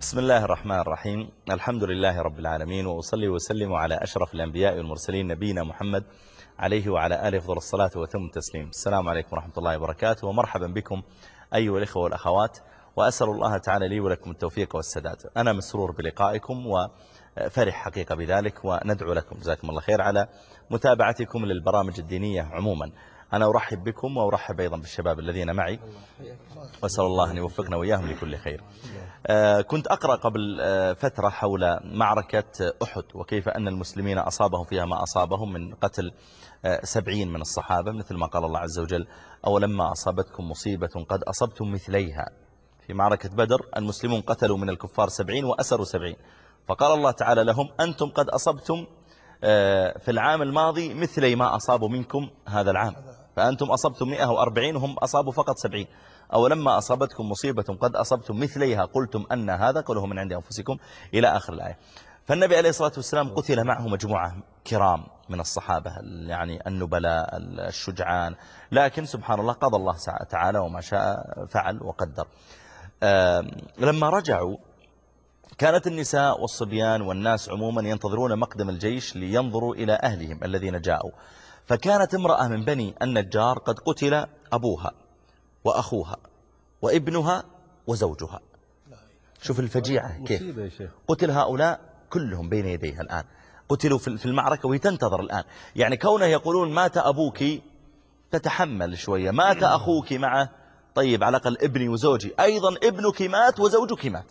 بسم الله الرحمن الرحيم الحمد لله رب العالمين وأصلي وسلم على أشرف الأنبياء والمرسلين نبينا محمد عليه وعلى آله أفضل الصلاة وتم التسليم السلام عليكم ورحمة الله وبركاته ومرحبا بكم أيها الإخوة والأخوات وأسأل الله تعالى لي ولكم التوفيق والسداد أنا مسرور بلقائكم وفرح حقيقة بذلك وندعو لكم جزاكم الله خير على متابعتكم للبرامج الدينية عموما أنا أرحب بكم وأرحب أيضا بالشباب الذين معي. وأسأل الله أن يوفقنا وإياهم لكل خير. آه، كنت أقرأ قبل آه، فترة حول معركة أحد وكيف أن المسلمين أصابهم فيها ما أصابهم من قتل آه، سبعين من الصحابة مثل ما قال الله عز وجل أو لما أصابتكم مصيبة قد أصبتم مثليها. في معركة بدر المسلمون قتلوا من الكفار سبعين وأسروا سبعين. فقال الله تعالى لهم أنتم قد أصبتم في العام الماضي مثلي ما أصابوا منكم هذا العام. فأنتم أصبتم 140 وهم أصابوا فقط 70 أو لما أصابتكم مصيبة قد أصبتم مثليها قلتم أن هذا قوله من عند أنفسكم إلى آخر الآية. فالنبي عليه الصلاة والسلام قتل معه مجموعة كرام من الصحابة يعني النبلاء الشجعان. لكن سبحان الله قضى الله تعالى وما شاء فعل وقدر. لما رجعوا كانت النساء والصبيان والناس عموما ينتظرون مقدم الجيش لينظروا إلى أهلهم الذين جاءوا. فكانت امرأة من بني النجار قد قتل أبوها وأخوها وابنها وزوجها. شوف الفجيعة كيف قتل هؤلاء كلهم بين يديها الآن. قتلوا في المعركة وهي تنتظر الآن. يعني كونه يقولون مات أبوك تتحمل شوية. مات أخوك معه طيب على الأقل ابني وزوجي. أيضا ابنك مات وزوجك مات.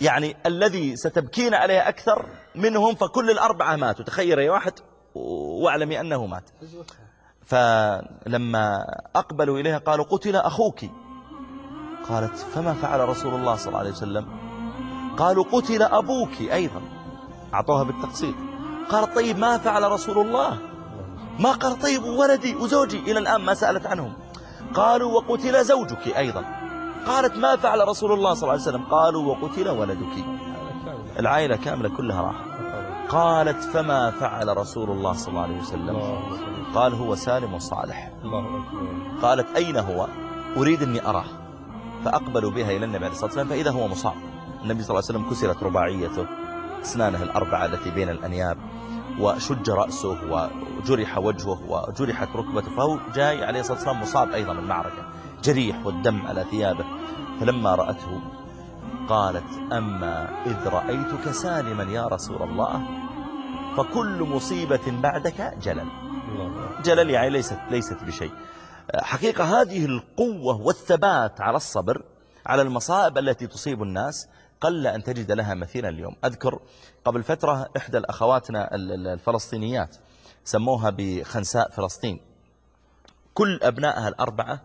يعني الذي ستبكين عليه أكثر منهم فكل الأربعة ماتوا. تخير يا واحد. واعلمي أنه مات. فلما أقبلوا إليها قالوا قتل أخوك. قالت فما فعل رسول الله صلى الله عليه وسلم؟ قالوا قتل أبوك أيضا. أعطوها بالتقسيط قال طيب ما فعل رسول الله؟ ما قال طيب ولدي وزوجي إلى الآن ما سألت عنهم. قالوا وقتل زوجك أيضا. قالت ما فعل رسول الله صلى الله عليه وسلم؟ قالوا وقتل ولدك. العائلة كاملة كلها راحت. قالت فما فعل رسول الله صلى الله عليه وسلم؟ قال هو سالم وصالح. قالت أين هو؟ أريد أني أراه. فأقبلوا بها إلى النبي عليه الصلاة والسلام فإذا هو مصاب. النبي صلى الله عليه وسلم كسرت رباعيته أسنانه الأربعة التي بين الأنياب وشج رأسه وجرح وجهه وجرحت ركبته فهو جاي عليه الصلاة والسلام مصاب أيضا من المعركة جريح والدم على ثيابه. فلما رأته قالت أما إذ رأيتك سالما يا رسول الله فكل مصيبة بعدك جلل. جلل يعني ليست, ليست بشيء. حقيقة هذه القوة والثبات على الصبر على المصائب التي تصيب الناس قل أن تجد لها مثيلا اليوم. أذكر قبل فترة إحدى الأخواتنا الفلسطينيات سموها بخنساء فلسطين. كل أبنائها الأربعة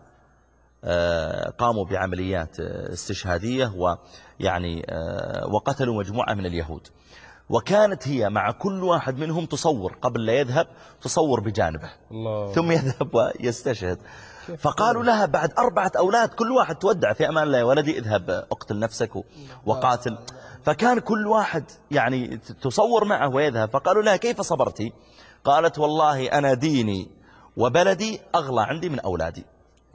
قاموا بعمليات آه، استشهادية ويعني آه، وقتلوا مجموعة من اليهود. وكانت هي مع كل واحد منهم تصور قبل لا يذهب تصور بجانبه. الله. ثم يذهب ويستشهد. فقالوا لها بعد أربعة أولاد كل واحد تودع في أمان الله يا ولدي اذهب اقتل نفسك وقاتل. فكان كل واحد يعني تصور معه ويذهب. فقالوا لها كيف صبرتي؟ قالت والله أنا ديني وبلدي أغلى عندي من أولادي.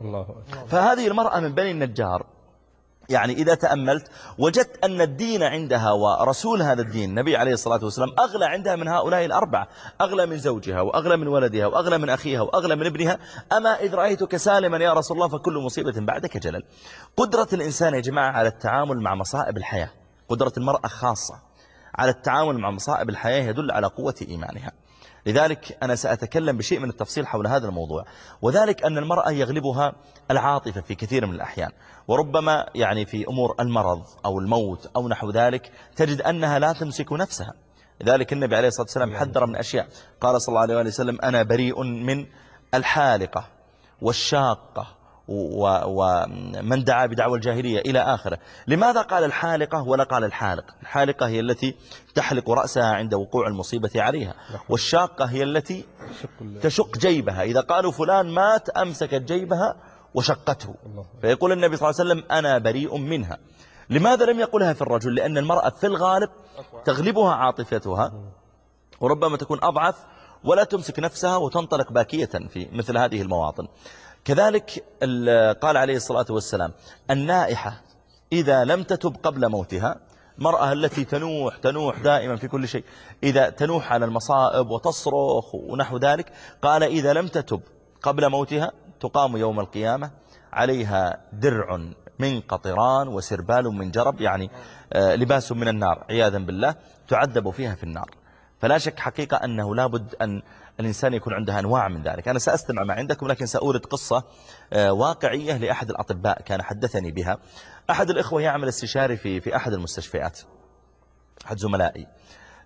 الله أكبر. فهذه المرأة من بني النجار. يعني إذا تأملت وجدت أن الدين عندها ورسول هذا الدين النبي عليه الصلاة والسلام أغلى عندها من هؤلاء الأربعة. أغلى من زوجها وأغلى من ولدها وأغلى من أخيها وأغلى من ابنها. أما إذ رأيتك سالما يا رسول الله فكل مصيبة بعدك جلل. قدرة الإنسان يا جماعة على التعامل مع مصائب الحياة. قدرة المرأة خاصة على التعامل مع مصائب الحياة يدل على قوة إيمانها. لذلك أنا سأتكلم بشيء من التفصيل حول هذا الموضوع. وذلك أن المرأة يغلبها العاطفة في كثير من الأحيان. وربما يعني في أمور المرض أو الموت أو نحو ذلك تجد أنها لا تمسك نفسها. لذلك النبي عليه الصلاة والسلام حذر من أشياء. قال صلى الله عليه وسلم أنا بريء من الحالقة والشاقة. ومن دعا بدعوى الجاهلية إلى آخره. لماذا قال الحالقة ولا قال الحالق؟ الحالقة هي التي تحلق رأسها عند وقوع المصيبة عليها والشاقة هي التي تشق جيبها. إذا قالوا فلان مات أمسكت جيبها وشقته. فيقول النبي صلى الله عليه وسلم أنا بريء منها. لماذا لم يقولها في الرجل؟ لأن المرأة في الغالب تغلبها عاطفتها وربما تكون أضعف ولا تمسك نفسها وتنطلق باكية في مثل هذه المواطن. كذلك قال عليه الصلاة والسلام النائحة إذا لم تتب قبل موتها المرأة التي تنوح تنوح دائما في كل شيء إذا تنوح على المصائب وتصرخ ونحو ذلك قال إذا لم تتب قبل موتها تقام يوم القيامة عليها درع من قطران وسربال من جرب يعني آه، لباس من النار عياذا بالله تعذب فيها في النار. فلا شك حقيقة أنه لابد أن الإنسان يكون عنده أنواع من ذلك. أنا سأستمع ما عندكم لكن سأورد قصة آه، واقعية لأحد الأطباء كان حدثني بها. أحد الإخوة يعمل استشاري في في أحد المستشفيات أحد زملائي.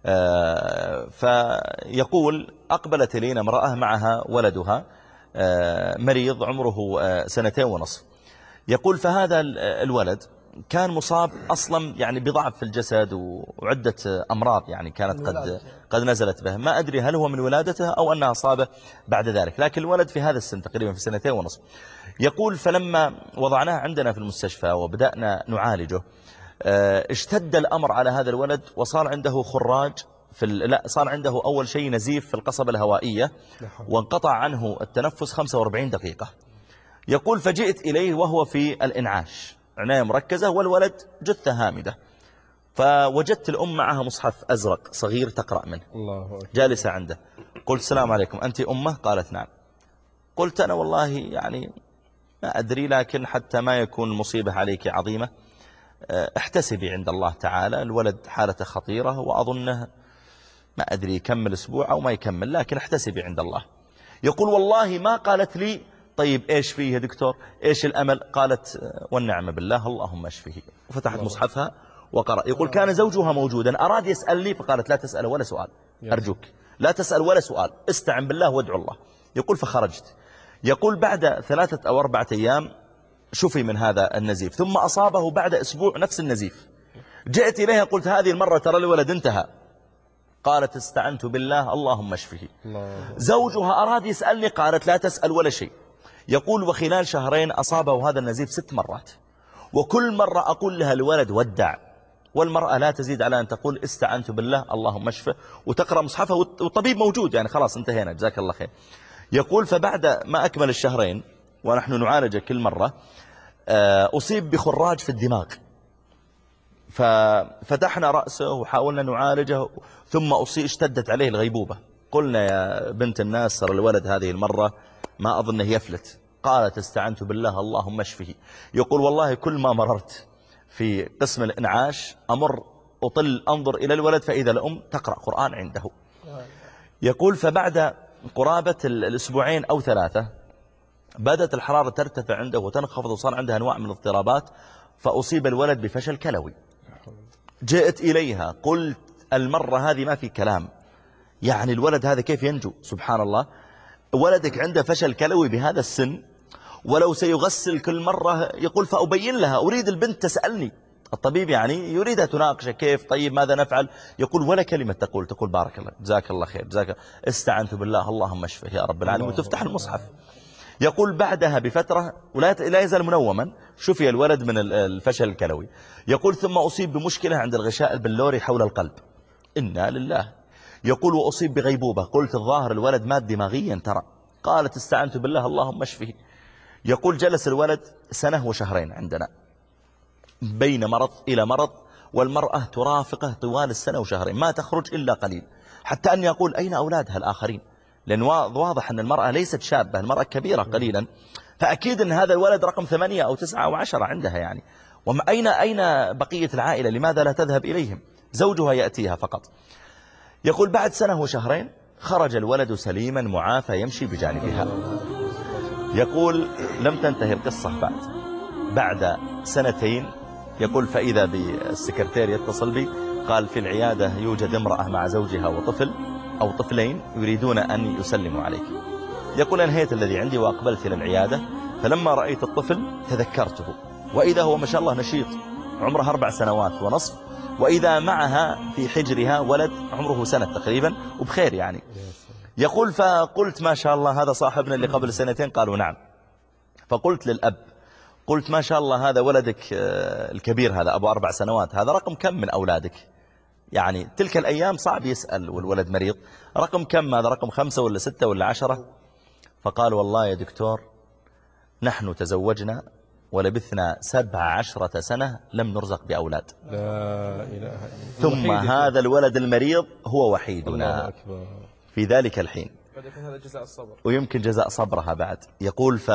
آه، فيقول أقبلت إلينا امرأة معها ولدها آه، مريض عمره سنتين ونصف. يقول فهذا الولد كان مصاب أصلا يعني بضعف في الجسد وعدة أمراض يعني كانت قد قد نزلت به ما أدري هل هو من ولادته أو أنها أصابه بعد ذلك لكن الولد في هذا السن تقريبا في سنتين ونصف. يقول فلما وضعناه عندنا في المستشفى وبدأنا نعالجه آه، اشتد الأمر على هذا الولد وصار عنده خراج في لا صار عنده أول شيء نزيف في القصبة الهوائية وانقطع عنه التنفس 45 دقيقة. يقول فجئت إليه وهو في الإنعاش. عناية مركزة والولد جثة هامدة. فوجدت الأم معها مصحف أزرق صغير تقرأ منه. الله جالسة عنده. قلت السلام عليكم أنت أمه؟ قالت نعم. قلت أنا والله يعني ما أدري لكن حتى ما يكون المصيبة عليك عظيمة آه، احتسبي عند الله تعالى. الولد حالته خطيرة وأظنه ما أدري يكمل أسبوع أو ما يكمل لكن احتسبي عند الله. يقول والله ما قالت لي طيب إيش فيه يا دكتور؟ إيش الأمل؟ قالت والنعم بالله اللهم اشفه وفتحت مصحفها وقرأ. يقول كان زوجها موجودا. أراد يسألني فقالت لا تسأل ولا سؤال. أرجوك. لا تسأل ولا سؤال. استعن بالله وادعو الله. يقول فخرجت. يقول بعد ثلاثة أو أربعة أيام شفي من هذا النزيف. ثم أصابه بعد أسبوع نفس النزيف. جئت إليها قلت هذه المرة ترى الولد انتهى. قالت استعنت بالله اللهم اشفه زوجها أراد يسألني قالت لا تسأل ولا شيء. يقول وخلال شهرين أصابه هذا النزيف ست مرات. وكل مرة أقول لها الولد ودع. والمرأة لا تزيد على أن تقول استعنت بالله اللهم اشفه وتقرأ مصحفه والطبيب موجود. يعني خلاص انتهينا جزاك الله خير. يقول فبعد ما أكمل الشهرين ونحن نعالجه كل مرة آه، أصيب بخراج في الدماغ. ففتحنا رأسه وحاولنا نعالجه ثم أصيب اشتدت عليه الغيبوبة. قلنا يا بنت الناس صار الولد هذه المرة ما أظنه يفلت. قالت استعنت بالله اللهم اشفه. يقول والله كل ما مررت في قسم الإنعاش أمر أطل أنظر إلى الولد فإذا الأم تقرأ قرآن عنده. يقول فبعد قرابة الأسبوعين أو ثلاثة بدأت الحرارة ترتفع عنده وتنخفض وصار عندها أنواع من الاضطرابات فأصيب الولد بفشل كلوي. جئت إليها قلت المرة هذه ما في كلام. يعني الولد هذا كيف ينجو؟ سبحان الله. ولدك عنده فشل كلوي بهذا السن ولو سيغسل كل مرة يقول فأبين لها أريد البنت تسألني. الطبيب يعني يريدها تناقش كيف؟ طيب ماذا نفعل؟ يقول ولا كلمة تقول. تقول بارك الله جزاك الله خير جزاك استعنت بالله اللهم اشفه يا رب العالمين. وتفتح المصحف. يقول بعدها بفترة ولا لا يزال منوما. شفي الولد من الفشل الكلوي. يقول ثم أصيب بمشكلة عند الغشاء البلوري حول القلب. إنا لله. يقول وأصيب بغيبوبة. قلت الظاهر الولد مات دماغيا ترى. قالت استعنت بالله اللهم اشفه يقول جلس الولد سنة وشهرين عندنا. بين مرض إلى مرض والمرأة ترافقه طوال السنة وشهرين. ما تخرج إلا قليل. حتى أن يقول أين أولادها الآخرين؟ لأن واضح أن المرأة ليست شابة. المرأة كبيرة قليلا. فأكيد أن هذا الولد رقم ثمانية أو تسعة أو عشرة عندها يعني. وأين أين بقية العائلة؟ لماذا لا تذهب إليهم؟ زوجها يأتيها فقط. يقول بعد سنة وشهرين خرج الولد سليما معافى يمشي بجانبها. يقول لم تنتهي القصة بعد. بعد سنتين يقول فإذا بالسكرتير يتصل بي قال في العيادة يوجد امرأة مع زوجها وطفل أو طفلين يريدون أن يسلموا عليك. يقول أنهيت الذي عندي وأقبلت إلى العيادة فلما رأيت الطفل تذكرته. وإذا هو ما شاء الله نشيط عمره أربع سنوات ونصف وإذا معها في حجرها ولد عمره سنة تقريبا وبخير يعني. يقول فقلت ما شاء الله هذا صاحبنا اللي قبل سنتين قالوا نعم. فقلت للأب قلت ما شاء الله هذا ولدك آه، الكبير هذا أبو أربع سنوات هذا رقم كم من أولادك؟ يعني تلك الأيام صعب يسأل والولد مريض. رقم كم؟ هذا رقم خمسة ولا ستة ولا عشرة؟ فقال والله يا دكتور نحن تزوجنا ولبثنا سبع عشرة سنة لم نرزق بأولاد. لا إله إلا ثم هذا الولد المريض هو الله وحيدنا في ذلك الحين. هذا جزاء الصبر. ويمكن جزاء صبرها بعد. يقول ف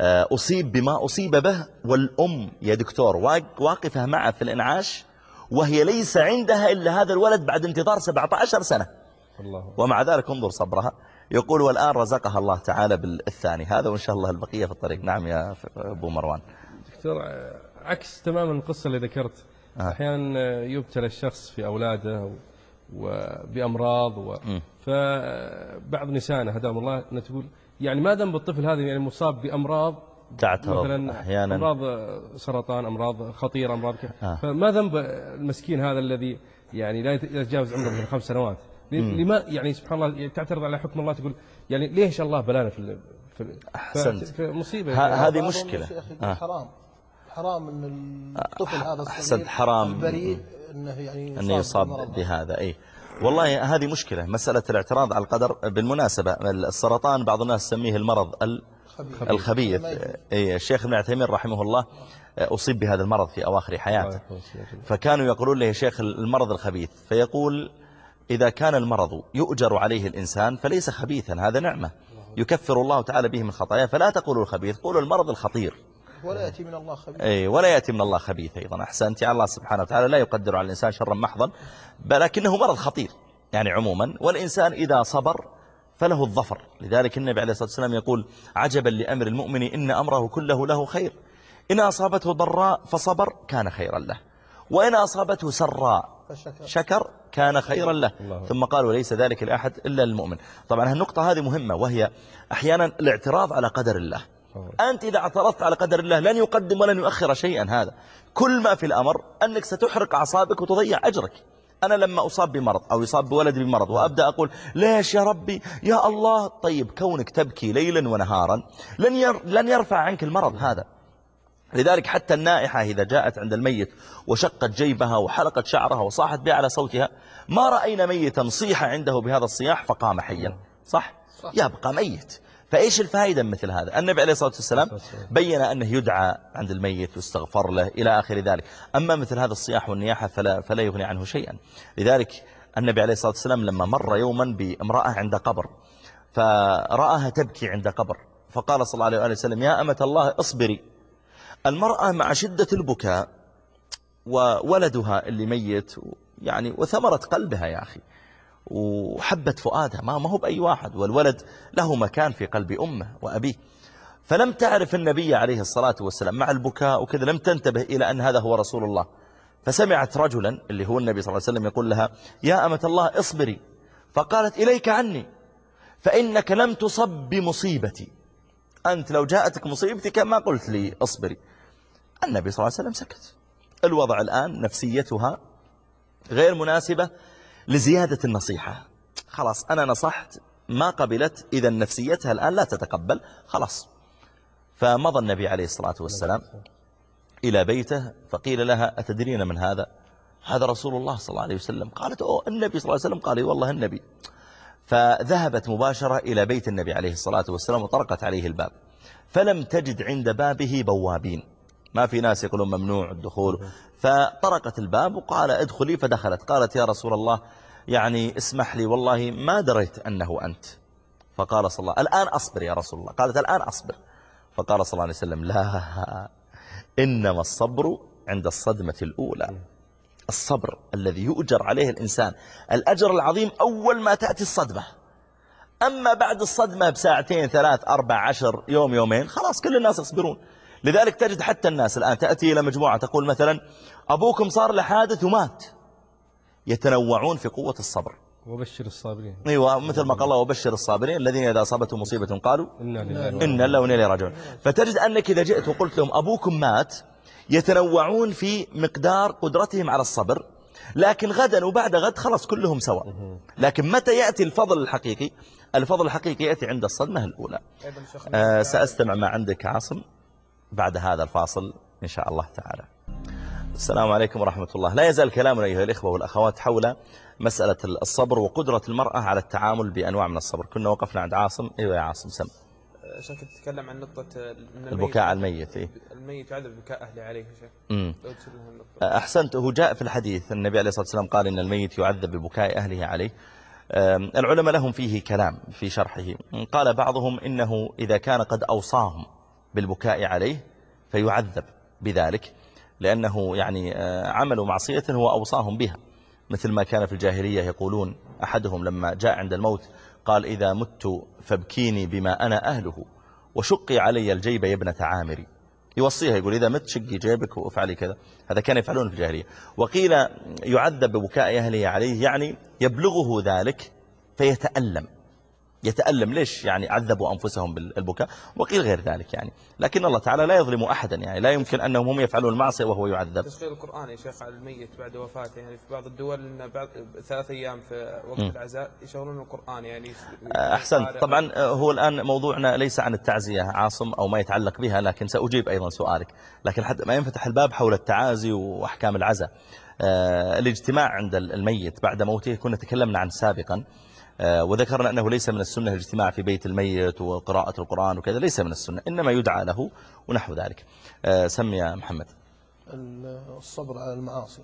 آه، أصيب بما أصيب به والأم يا دكتور واق- واقفة معه في الإنعاش وهي ليس عندها إلا هذا الولد بعد انتظار 17 سنة. الله. ومع ذلك انظر صبرها. يقول والآن رزقها الله تعالى بالثاني. هذا وإن شاء الله البقية في الطريق. نعم يا أبو مروان. دكتور عكس تماما القصة اللي ذكرت. آه. أحيانا يبتلى الشخص في أولاده و- وبأمراض و... فبعض نسائنا هداهم الله تقول يعني ما دام بالطفل هذا يعني مصاب بأمراض؟ تعترض مثلا أحيانا. أمراض سرطان أمراض خطيرة أمراض كذا. آه. فما ذنب المسكين هذا الذي يعني لا يت- يتجاوز عمره مثلا خمس سنوات؟ لما يعني سبحان الله يعني تعترض على حكم الله تقول يعني ليش الله بلانا في ال- في. ف- في مصيبة ه- هذه يقول آه. حرام حرام إن الطفل هذا الصغير أحسنت، حرام. البريء إنه يعني أن يصاب. بهذا أي والله هذه مشكلة مسألة الاعتراض على القدر بالمناسبة السرطان بعض الناس يسميه المرض ال- خبيث. الخبيث. أي الشيخ ابن عثيمين رحمه الله أصيب بهذا المرض في أواخر حياته فكانوا يقولون له يا شيخ المرض الخبيث فيقول إذا كان المرض يؤجر عليه الإنسان فليس خبيثا هذا نعمة. يكفر الله تعالى به من خطاياه. فلا تقولوا الخبيث قولوا المرض الخطير. ولا يأتي من الله خبيث. أي ولا يأتي من الله خبيث أيضا. أحسنت الله سبحانه وتعالى لا يقدر على الإنسان شرا محضا ولكنه مرض خطير. يعني عموما والإنسان إذا صبر فله الظفر. لذلك النبي عليه الصلاة والسلام يقول عجبا لأمر المؤمن إن أمره كله له خير. إن أصابته ضراء فصبر كان خيرا له. وإن أصابته سراء شكر كان خيرا له. ثم قال وليس ذلك لأحد إلا المؤمن. طبعا النقطة هذه مهمة وهي أحيانا الاعتراض على قدر الله. أنت إذا اعترضت على قدر الله لن يقدم ولن يؤخر شيئا هذا. كل ما في الأمر أنك ستحرق أعصابك وتضيع أجرك. أنا لما أصاب بمرض أو يصاب بولدي بمرض وأبدأ أقول ليش يا ربي؟ يا الله. طيب كونك تبكي ليلا ونهارا لن, ير لن يرفع عنك المرض هذا. لذلك حتى النائحة إذا جاءت عند الميت وشقت جيبها وحلقت شعرها وصاحت بها على صوتها ما رأينا ميتا صيح عنده بهذا الصياح فقام حيا. صح؟ صح. يبقى ميت. فإيش الفائدة من مثل هذا؟ النبي عليه الصلاة والسلام بين أنه يدعى عند الميت واستغفر له إلى آخر ذلك. أما مثل هذا الصياح والنياحة فلا, فلا يغني عنه شيئا. لذلك النبي عليه الصلاة والسلام لما مر يوما بامرأة عند قبر فرآها تبكي عند قبر فقال صلى الله عليه وسلم يا أمة الله اصبري. المرأة مع شدة البكاء وولدها اللي ميت يعني وثمرة قلبها يا أخي وحبت فؤادها ما هو بأي واحد والولد له مكان في قلب أمه وأبيه. فلم تعرف النبي عليه الصلاة والسلام مع البكاء وكذا لم تنتبه إلى أن هذا هو رسول الله. فسمعت رجلا اللي هو النبي صلى الله عليه وسلم يقول لها يا أمة الله اصبري. فقالت إليك عني. فإنك لم تصب بمصيبتي. أنت لو جاءتك مصيبتي كان ما قلت لي اصبري. النبي صلى الله عليه وسلم سكت. الوضع الآن نفسيتها غير مناسبة لزيادة النصيحة. خلاص أنا نصحت ما قبلت إذا نفسيتها الآن لا تتقبل. خلاص. فمضى النبي عليه الصلاة والسلام إلى بيته فقيل لها أتدرين من هذا؟ هذا رسول الله صلى الله عليه وسلم. قالت أوه النبي صلى الله عليه وسلم قال والله النبي. فذهبت مباشرة إلى بيت النبي عليه الصلاة والسلام وطرقت عليه الباب. فلم تجد عند بابه بوابين. ما في ناس يقولون ممنوع الدخول. فطرقت الباب وقال ادخلي فدخلت. قالت يا رسول الله يعني اسمح لي والله ما دريت أنه أنت. فقال صلى الله الآن أصبر يا رسول الله. قالت الآن أصبر. فقال صلى الله عليه وسلم لا إنما الصبر عند الصدمة الأولى. الصبر الذي يؤجر عليه الإنسان. الأجر العظيم أول ما تأتي الصدمة. أما بعد الصدمة بساعتين ثلاث أربع عشر يوم يومين خلاص كل الناس يصبرون. لذلك تجد حتى الناس الآن تأتي إلى مجموعة تقول مثلا أبوكم صار له حادث ومات. يتنوعون في قوة الصبر. وبشر الصابرين. أيوة مثل ما قال الله وبشر الصابرين الذين إذا أصابتهم مصيبة قالوا إنا لله إن الله وإنا إليه راجعون. فتجد أنك إذا جئت وقلت لهم أبوكم مات يتنوعون في مقدار قدرتهم على الصبر لكن غدا وبعد غد خلاص كلهم سواء لكن متى يأتي الفضل الحقيقي؟ الفضل الحقيقي يأتي عند الصدمة الأولى. آه سأستمع ما عندك عاصم بعد هذا الفاصل إن شاء الله تعالى. السلام عليكم ورحمة الله. لا يزال كلامنا أيها الإخوة والأخوات حول مسألة الصبر وقدرة المرأة على التعامل بأنواع من الصبر. كنا وقفنا عند عاصم. أيوة يا عاصم سم. شيخ تتكلم عن نقطة الميت- البكاء على الميت إيه؟ الميت يعذب بكاء أهله عليه شيخ. لو النقطة. أحسنت. هو جاء في الحديث النبي عليه الصلاة والسلام قال إن الميت يعذب ببكاء أهله عليه. العلماء لهم فيه كلام في شرحه. قال بعضهم إنه إذا كان قد أوصاهم بالبكاء عليه فيعذب بذلك لأنه يعني آه، عملوا معصية هو أوصاهم بها مثل ما كان في الجاهلية يقولون أحدهم لما جاء عند الموت قال إذا مت فابكيني بما أنا أهله وشقي علي الجيب يا ابنة عامري. يوصيها يقول إذا مت شقي جيبك وافعلي كذا. هذا كان يفعلون في الجاهلية. وقيل يعذب ببكاء أهله عليه يعني يبلغه ذلك فيتألم. يتألم ليش؟ يعني عذبوا أنفسهم بالبكاء وقيل غير ذلك يعني. لكن الله تعالى لا يظلم أحدا يعني لا يمكن أنهم هم يفعلون المعصية وهو يعذب. تشغيل القرآن يا شيخ على الميت بعد وفاته يعني في بعض الدول إن بعد ثلاث أيام في وقت العزاء يشغلون القرآن يعني. أحسنت. طبعا هو الآن موضوعنا ليس عن التعزية عاصم أو ما يتعلق بها لكن سأجيب أيضا سؤالك. لكن حتى ما ينفتح الباب حول التعازي وأحكام العزاء. آه، الاجتماع عند الميت بعد موته كنا تكلمنا عن سابقا. آه، وذكرنا أنه ليس من السنة الاجتماع في بيت الميت وقراءة القرآن وكذا ليس من السنة إنما يدعى له ونحو ذلك. آه، سمي يا محمد. الصبر على المعاصي.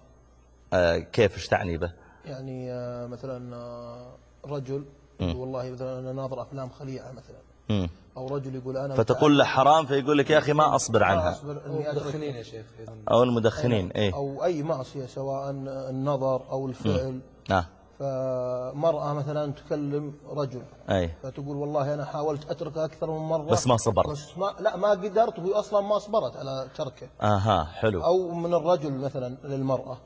آه، كيف إيش تعني به؟ يعني آه، مثلا آه، رجل والله مثلا أنا ناظر أفلام خليعة مثلا. أو رجل يقول أنا فتقول له حرام فيقول لك يا أخي ما أصبر عنها. أصبر إني أترك يا شيخ أو المدخنين إيه. أو أي معصية سواء النظر أو الفعل. آه. فمرأة مثلا تكلم رجل أي. فتقول والله أنا حاولت أتركه أكثر من مرة بس ما صبرت. بس ما لا ما قدرت وهي أصلا ما صبرت على تركه. آها حلو. أو من الرجل مثلا للمرأة.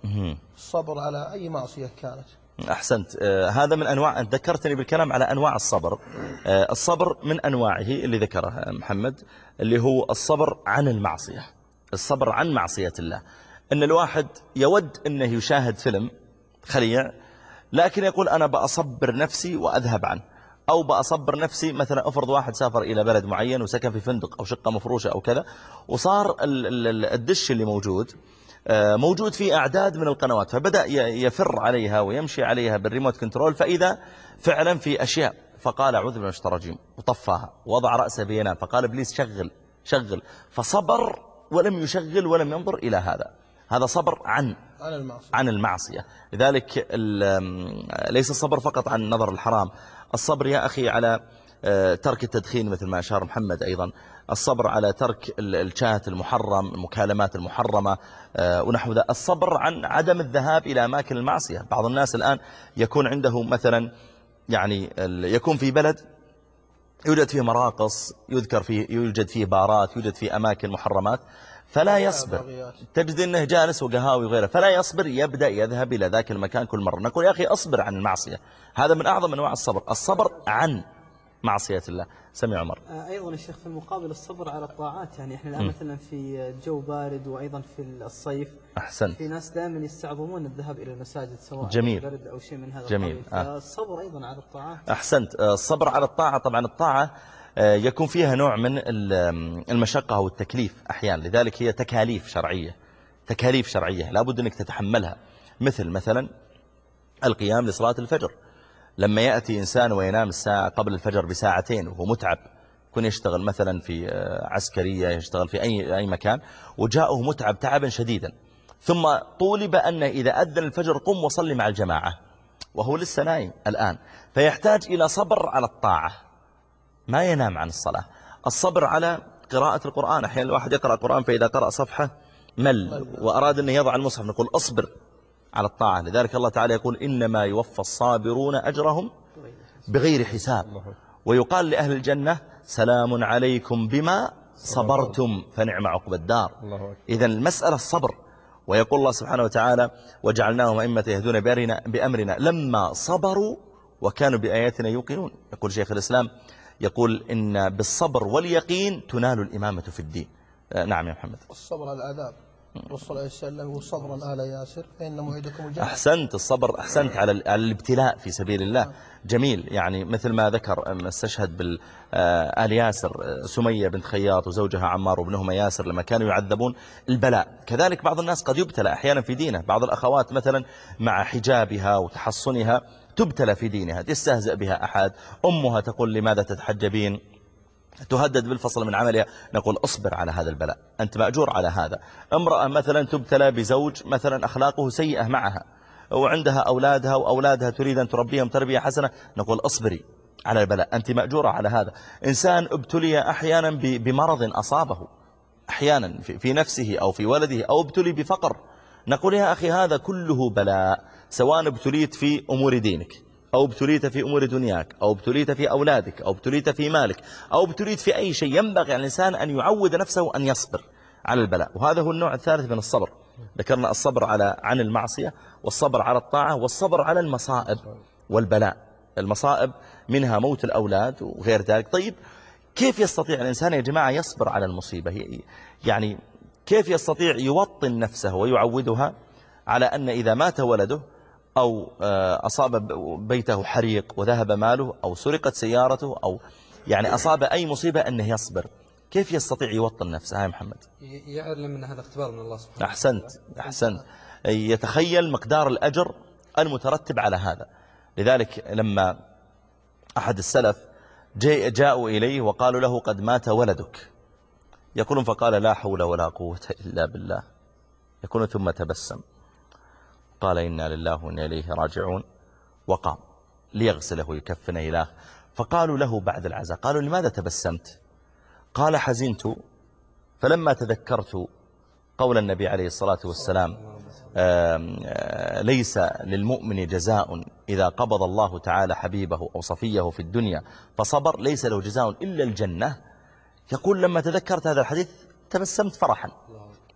الصبر على أي معصية كانت. أحسنت. آه هذا من أنواع أنت ذكرتني بالكلام على أنواع الصبر. آه الصبر من أنواعه اللي ذكره محمد اللي هو الصبر عن المعصية. الصبر عن معصية الله. أن الواحد يود أنه يشاهد فيلم خليع لكن يقول أنا بأصبر نفسي وأذهب عنه. أو بأصبر نفسي مثلا أفرض واحد سافر إلى بلد معين وسكن في فندق أو شقة مفروشة أو كذا وصار ال- ال- ال- الدش اللي موجود آه، موجود فيه أعداد من القنوات فبدأ يفر عليها ويمشي عليها بال remote control فإذا فعلا في أشياء فقال أعوذ من الشيطان وطفاها ووضع رأسه بينام فقال إبليس شغل شغل فصبر ولم يشغل ولم ينظر إلى هذا. هذا صبر عن عن المعصية. عن المعصية. لذلك ليس الصبر فقط عن نظر الحرام. الصبر يا أخي على آه، ترك التدخين مثل ما أشار محمد أيضا. الصبر على ترك ال- الشات المحرم المكالمات المحرمة آه، ونحو ذا. الصبر عن عدم الذهاب إلى أماكن المعصية. بعض الناس الآن يكون عنده مثلا يعني يكون في بلد يوجد فيه مراقص يذكر فيه يوجد فيه بارات يوجد فيه أماكن محرمات. فلا يصبر. تجد أنه جالس وقهاوي وغيره. فلا يصبر يبدأ يذهب إلى ذاك المكان كل مرة. نقول يا أخي أصبر عن المعصية. هذا من أعظم أنواع الصبر. الصبر عن معصية الله. سمع عمر. آه، أيضا الشيخ في المقابل الصبر على الطاعات يعني إحنا الآن. مثلا في جو بارد وأيضا في الصيف أحسنت. في ناس دائما يستعظمون الذهاب إلى المساجد سواء جميل. برد أو شيء من هذا جميل. القبيل. آه. فالصبر أيضا على الطاعات. أحسنت. آه، الصبر على الطاعة. طبعا الطاعة يكون فيها نوع من المشقة أو التكليف أحيانا. لذلك هي تكاليف شرعية. تكاليف شرعية. لابد أنك تتحملها. مثل مثلا القيام لصلاة الفجر. لما يأتي إنسان وينام الساعة قبل الفجر بساعتين وهو متعب يكون يشتغل مثلا في آه، عسكرية يشتغل في أي, أي مكان وجاءه متعب تعبا شديدا. ثم طولب أن إذا أذن الفجر قم وصلي مع الجماعة وهو لسه نايم الآن. فيحتاج إلى صبر على الطاعة. ما ينام عن الصلاة. الصبر على قراءة القرآن. أحيانا الواحد يقرأ القرآن فإذا قرأ صفحة مل وأراد أن يضع المصحف نقول أصبر على الطاعة. لذلك الله تعالى يقول إنما يوفى الصابرون أجرهم بغير حساب. ويقال لأهل الجنة سلام عليكم بما صبرتم فنعم عقب الدار. إذا المسألة الصبر. ويقول الله سبحانه وتعالى وجعلناهم أئمة يهدون بأمرنا لما صبروا وكانوا بآياتنا يوقنون. يقول شيخ الإسلام يقول إن بالصبر واليقين تنال الإمامة في الدين. آه، نعم يا محمد. الصبر على العذاب الرسول عليه السلام يقول صبرا آل ياسر فإن موعدكم الجنة أحسنت الصبر أحسنت على ال- على الابتلاء في سبيل الله. جميل. يعني مثل ما ذكر استشهد بالآل ياسر آه، سمية بنت خياط وزوجها عمار وابنهما ياسر لما كانوا يعذبون البلاء. كذلك بعض الناس قد يبتلى أحيانا في دينه. بعض الأخوات مثلا مع حجابها وتحصنها. تبتلى في دينها تستهزئ بها أحد. أمها تقول لماذا تتحجبين؟ تهدد بالفصل من عملها. نقول اصبر على هذا البلاء. أنت مأجور على هذا. امرأة مثلا تبتلى بزوج مثلا أخلاقه سيئة معها وعندها أولادها وأولادها تريد أن تربيهم تربية حسنة. نقول اصبري على البلاء. أنت مأجورة على هذا. إنسان ابتلي أحيانا بمرض أصابه. أحيانا في نفسه أو في ولده أو ابتلي بفقر. نقول يا أخي هذا كله بلاء. سواء ابتليت في أمور دينك أو ابتليت في أمور دنياك أو ابتليت في أولادك أو ابتليت في مالك أو ابتليت في أي شيء ينبغي على الإنسان أن يعود نفسه أن يصبر على البلاء. وهذا هو النوع الثالث من الصبر. ذكرنا الصبر على عن المعصية والصبر على الطاعة والصبر على المصائب والبلاء. المصائب منها موت الأولاد وغير ذلك. طيب كيف يستطيع الإنسان يا جماعة يصبر على المصيبة؟ يعني كيف يستطيع يوطن نفسه ويعودها على أن إذا مات ولده أو آه، أصاب بيته حريق وذهب ماله أو سرقت سيارته أو يعني أصاب أي مصيبة أنه يصبر. كيف يستطيع يوطن نفسه؟ يا محمد. يعلم أن هذا اختبار من الله سبحانه أحسنت أحسنت. يتخيل مقدار الأجر المترتب على هذا. لذلك لما أحد السلف جاءوا إليه وقالوا له قد مات ولدك. يقولون فقال لا حول ولا قوة إلا بالله. يكون ثم تبسم. قال إنا لله وإنا إليه راجعون. وقام. ليغسله ويكفنه إله فقالوا له بعد العزاء قالوا لماذا تبسمت؟ قال حزنت. فلما تذكرت قول النبي عليه الصلاة والسلام ليس للمؤمن جزاء إذا قبض الله تعالى حبيبه أو صفيه في الدنيا فصبر ليس له جزاء إلا الجنة. يقول لما تذكرت هذا الحديث تبسمت فرحا.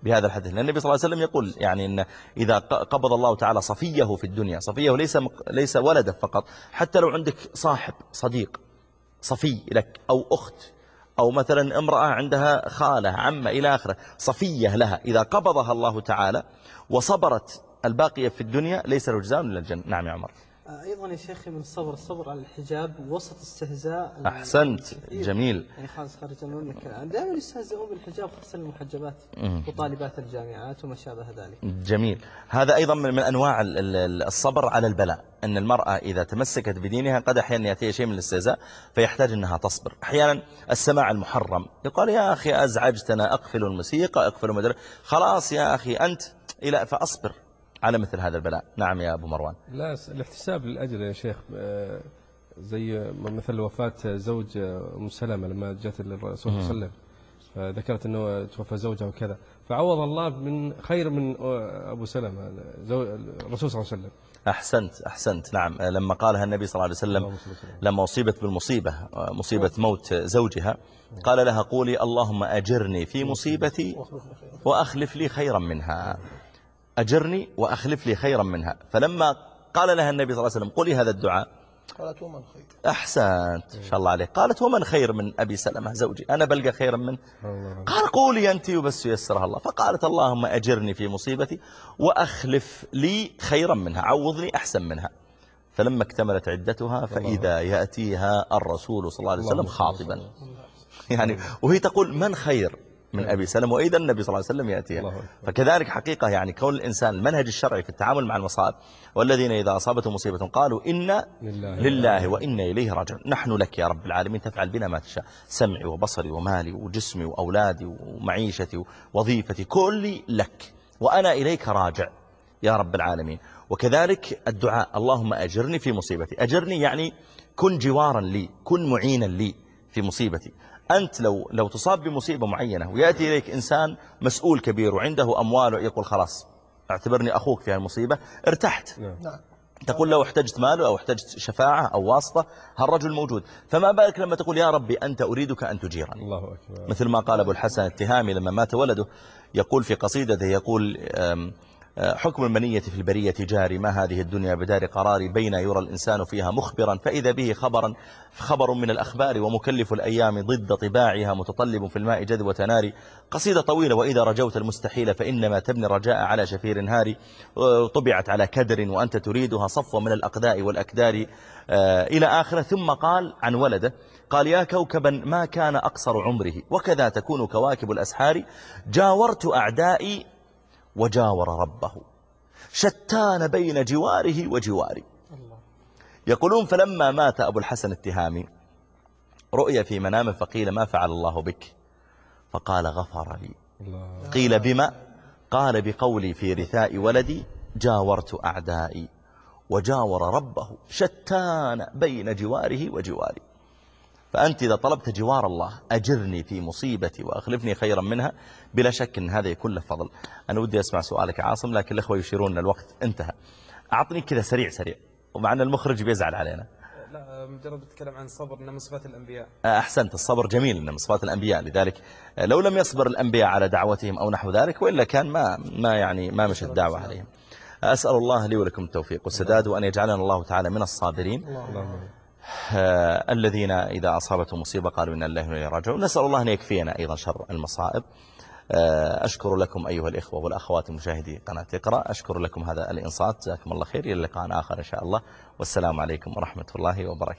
بهذا الحديث. لأن النبي صلى الله عليه وسلم يقول يعني إن إذا قبض الله تعالى صفيه في الدنيا صفيه ليس ليس ولده فقط حتى لو عندك صاحب صديق صفي لك أو أخت أو مثلا امرأة عندها خالة عمة إلى آخره صفية لها. إذا قبضها الله تعالى وصبرت الباقية في الدنيا ليس له جزاء إلا الجنة. نعم يا عمر. أيضا يا شيخي من الصبر الصبر على الحجاب وسط استهزاء أحسنت. جميل. يعني خالص خارج المملكة. دائما يستهزئون بالحجاب خاصة المحجبات وطالبات الجامعات وما شابه ذلك. جميل. هذا أيضا من أنواع الصبر على البلاء. أن المرأة إذا تمسكت بدينها قد أحيانا يأتي شيء من الاستهزاء فيحتاج أنها تصبر. أحيانا السماع المحرم يقال يا أخي أزعجتنا أقفل الموسيقى أقفل المدرس خلاص يا أخي أنت إلى فأصبر. على مثل هذا البلاء. نعم يا أبو مروان. لا الاحتساب للأجر يا شيخ آه، زي مثل وفاة زوج أم سلمة لما جاءت الرسول صلى الله عليه وسلم. ذكرت أنه توفى زوجها وكذا. فعوض الله من خير من أبو سلمة الرسول صلى الله عليه وسلم. أحسنت أحسنت. نعم. لما قالها النبي صلى الله عليه وسلم لما أصيبت بالمصيبة مصيبة موت زوجها قال لها قولي اللهم أجرني في مصيبتي وأخلف لي خيرا منها. أجرني وأخلف لي خيرا منها. فلما قال لها النبي صلى الله عليه وسلم قولي هذا الدعاء. قالت ومن خير. أحسنت. إن شاء الله عليك. قالت ومن خير من أبي سلمة زوجي؟ أنا بلقى خيرا منه. قال قولي أنت وبس يسرها الله. فقالت اللهم أجرني في مصيبتي وأخلف لي خيرا منها. عوضني أحسن منها. فلما اكتملت عدتها فإذا يأتيها الرسول صلى الله عليه وسلم. خاطبا. يعني وهي تقول من خير؟ من أبي سلمة وإذا النبي صلى الله عليه وسلم يأتيها فكذلك حقيقة يعني كون الإنسان المنهج الشرعي في التعامل مع المصائب والذين إذا أصابتهم مصيبة قالوا إنا لله, لله وإنا إليه راجعون. نحن لك يا رب العالمين تفعل بنا ما تشاء. سمعي وبصري ومالي وجسمي وأولادي ومعيشتي ووظيفتي كلي لك. وأنا إليك راجع يا رب العالمين. وكذلك الدعاء اللهم أجرني في مصيبتي. أجرني يعني كن جوارا لي كن معينا لي في مصيبتي. أنت لو لو تصاب بمصيبة معينة ويأتي إليك إنسان مسؤول كبير وعنده أموال ويقول خلاص اعتبرني أخوك في المصيبة ارتحت نعم. نعم. تقول لو احتجت ماله أو احتجت شفاعة أو واسطة هالرجل موجود فما بالك لما تقول يا ربي أنت أريدك أن تجيرني الله أكبر. مثل ما قال أبو الحسن التهامي لما مات ولده يقول في قصيدته يقول حكم المنية في البرية جاري ما هذه الدنيا بدار قرار بين يرى الإنسان فيها مخبرا فإذا به خبرا خبر من الأخبار ومكلف الأيام ضد طباعها متطلب في الماء جذوة نار قصيدة طويلة وإذا رجوت المستحيل فإنما تبني الرجاء على شفير هاري. طبعت على كدر وأنت تريدها صفوة من الأقداء والأكدار. آه، إلى آخره ثم قال عن ولده قال يا كوكبا ما كان أقصر عمره. وكذا تكون كواكب الأسحار. جاورت أعدائي وجاور ربه. شتان بين جواره وجواري يقولون فلما مات أبو الحسن التهامي رؤيا في منامه فقيل ما فعل الله بك؟ فقال غفر لي. قيل بما؟ قال بقولي في رثاء ولدي جاورت أعدائي. وجاور ربه. شتان بين جواره وجواري فأنت إذا طلبت جوار الله أجرني في مصيبتي وأخلفني خيرا منها بلا شك أن هذا يكون له فضل. أنا ودي أسمع سؤالك عاصم لكن الأخوة يشيرون أن الوقت انتهى. أعطني كذا سريع سريع. ومع أن المخرج بيزعل علينا. لا مجرد بتكلم عن الصبر إنه من صفات الانبياء أحسنت. الصبر جميل إنه من صفات الأنبياء. لذلك لو لم يصبر الأنبياء على دعوتهم أو نحو ذلك وإلا كان ما ما يعني ما مشت الدعوة عليهم. أسأل الله لي ولكم التوفيق. والسداد وأن يجعلنا الله تعالى من الصابرين. اللهم آه، الذين إذا أصابتهم مصيبة قالوا إن الله إليه راجعون. نسأل الله أن يكفينا أيضا شر المصائب. آه، أشكر لكم أيها الإخوة والأخوات مشاهدي قناة اقرأ أشكر لكم هذا الإنصات. جزاكم الله خير. إلى لقاء آخر إن شاء الله. والسلام عليكم ورحمة الله وبركاته.